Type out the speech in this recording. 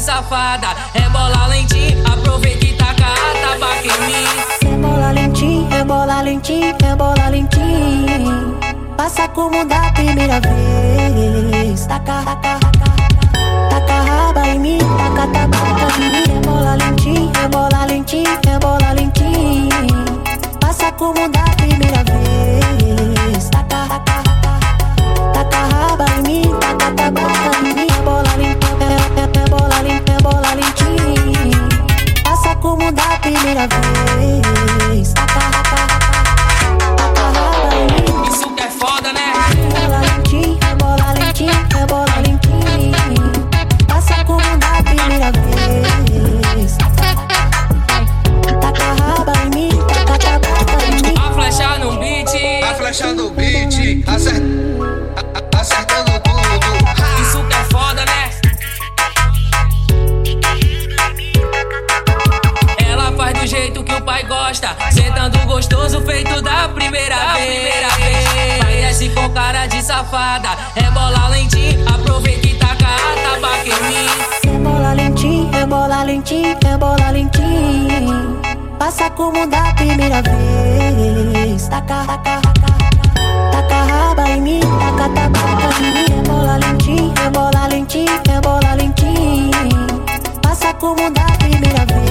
safada. Rebola lentinho, aproveita e taca a tabaca em mim. Rebola lentinho, rebola lentinho, rebola lentinho. Passa como da primeira vez. Taca, taca, como da primeira vez. Taca, taca, taca raba em mim. Isso que é foda, né? Rebola lentinho, rebola lentinho, rebola lentinho. Passa como da primeira vez. Taca raba em mim, taca tabaca em mim. A flecha no beat. A flecha no beat, acer- de safada, rebola lentinho, aproveita e taca a tabaca em mim. Rebola lentinho, rebola lentinho, rebola lentinho. Passa como da primeira vez. Taca, taca, taca, taca raba em mim, taca tabaca em mim. Rebola lentinho, rebola lentinho, rebola lentinho. Passa como da primeira vez.